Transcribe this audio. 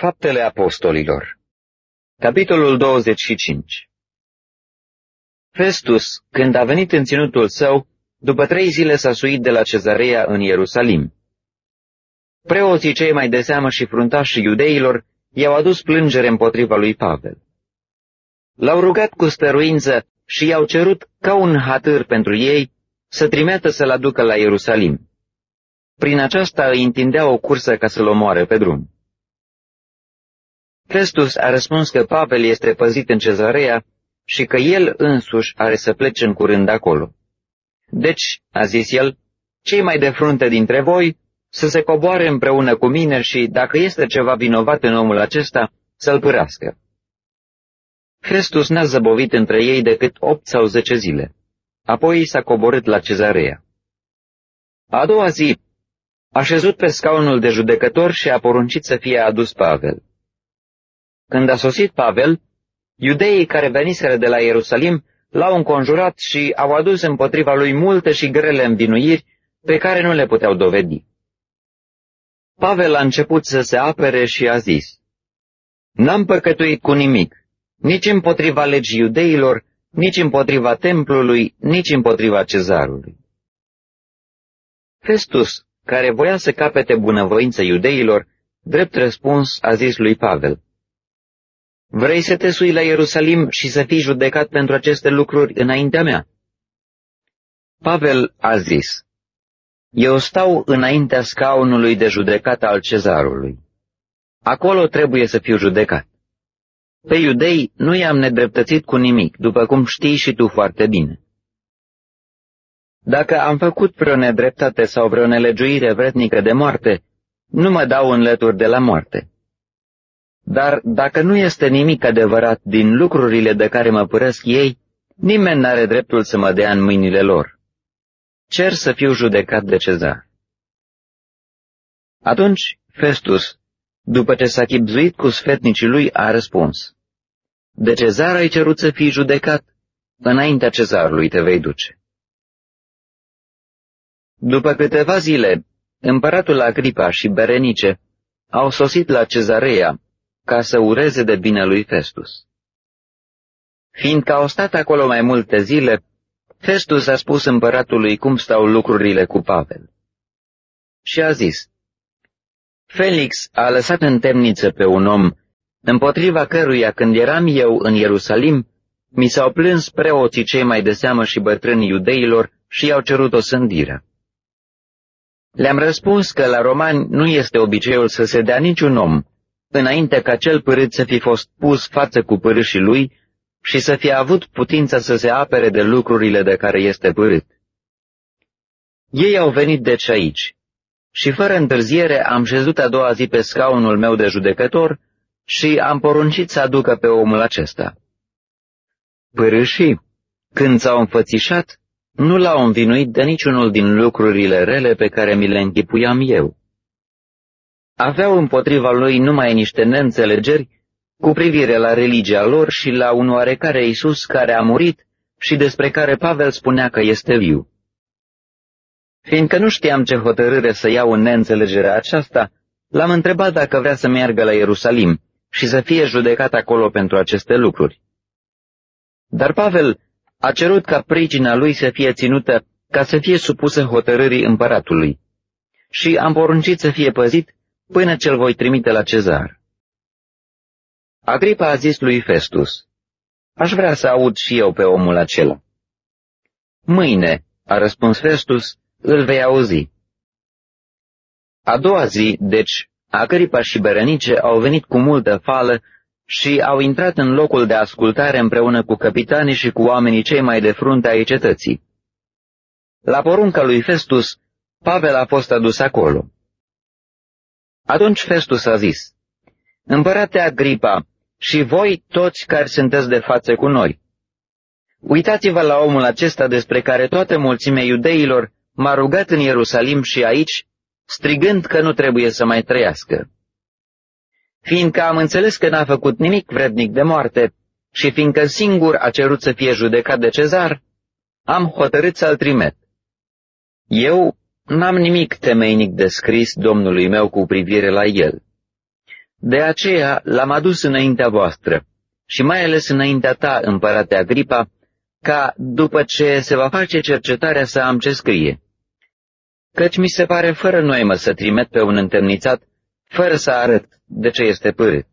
Faptele Apostolilor Capitolul 25 Festus, când a venit în ținutul său, după trei zile s-a suit de la cezarea în Ierusalim. Preoții cei mai de seamă și fruntași iudeilor i-au adus plângere împotriva lui Pavel. L-au rugat cu stăruință și i-au cerut ca un hatâr pentru ei să trimeată să-l aducă la Ierusalim. Prin aceasta îi întindea o cursă ca să-l omoare pe drum. Festus a răspuns că Pavel este păzit în cezarea și că el însuși are să plece în curând acolo. Deci, a zis el, cei mai de frunte dintre voi să se coboare împreună cu mine și, dacă este ceva vinovat în omul acesta, să-l pârască. Festus n-a zăbovit între ei decât opt sau zece zile. Apoi s-a coborât la cezarea. A doua zi, a șezut pe scaunul de judecător și a poruncit să fie adus Pavel. Când a sosit Pavel, iudeii care veniseră de la Ierusalim l-au înconjurat și au adus împotriva lui multe și grele învinuiri pe care nu le puteau dovedi. Pavel a început să se apere și a zis, N-am păcătuit cu nimic, nici împotriva legii iudeilor, nici împotriva templului, nici împotriva cezarului. Festus, care voia să capete bunăvoință iudeilor, drept răspuns a zis lui Pavel, Vrei să te sui la Ierusalim și să fii judecat pentru aceste lucruri înaintea mea? Pavel a zis, Eu stau înaintea scaunului de judecată al cezarului. Acolo trebuie să fiu judecat. Pe iudei nu i-am nedreptățit cu nimic, după cum știi și tu foarte bine. Dacă am făcut vreo nedreptate sau vreo nelegiuire vretnică de moarte, nu mă dau în lături de la moarte. Dar dacă nu este nimic adevărat din lucrurile de care mă părăsc ei, nimeni n-are dreptul să mă dea în mâinile lor. Cer să fiu judecat de cezar. Atunci Festus, după ce s-a chipzuit cu sfetnicii lui, a răspuns, De cezar ai cerut să fii judecat, înaintea cezarului te vei duce. După câteva zile, împăratul Agripa și Berenice au sosit la cezarea ca să ureze de bine lui Festus. Fiindcă au stat acolo mai multe zile, Festus a spus împăratului cum stau lucrurile cu Pavel. Și a zis, Felix a lăsat în temniță pe un om, împotriva căruia când eram eu în Ierusalim, mi s-au plâns preoții cei mai de seamă și bătrâni iudeilor și i-au cerut o sândire. Le-am răspuns că la romani nu este obiceiul să se dea niciun om, înainte ca cel părât să fi fost pus față cu părâșii lui și să fie avut putința să se apere de lucrurile de care este părât. Ei au venit deci aici și fără întârziere am șezut a doua zi pe scaunul meu de judecător și am poruncit să aducă pe omul acesta. Părâșii, când s-au înfățișat, nu l-au învinuit de niciunul din lucrurile rele pe care mi le închipuiam eu. Aveau împotriva lui numai niște neînțelegeri cu privire la religia lor și la un oarecare Iisus care a murit și despre care Pavel spunea că este viu. Fiindcă nu știam ce hotărâre să iau în neînțelegerea aceasta, l-am întrebat dacă vrea să meargă la Ierusalim și să fie judecat acolo pentru aceste lucruri. Dar Pavel a cerut ca pricina lui să fie ținută ca să fie supusă hotărârii împăratului. Și am poruncit să fie păzit până ce-l voi trimite la cezar. Agripa a zis lui Festus, aș vrea să aud și eu pe omul acela. Mâine, a răspuns Festus, îl vei auzi. A doua zi, deci, Agripa și Berenice au venit cu multă fală și au intrat în locul de ascultare împreună cu capitanii și cu oamenii cei mai de frunte ai cetății. La porunca lui Festus, Pavel a fost adus acolo. Atunci Festus a zis, Împărate Agripa, și voi toți care sunteți de față cu noi, uitați-vă la omul acesta despre care toată mulțimea iudeilor m-a rugat în Ierusalim și aici, strigând că nu trebuie să mai trăiască fiindcă am înțeles că n-a făcut nimic vrednic de moarte și fiindcă singur a cerut să fie judecat de cezar, am hotărât să-l trimet. Eu n-am nimic temeinic de scris Domnului meu cu privire la el. De aceea l-am adus înaintea voastră și mai ales înaintea ta, împărate Agripa, ca, după ce se va face cercetarea, să am ce scrie. Căci mi se pare fără noimă să trimit pe un întemnițat, fără să arăt de ce este părât.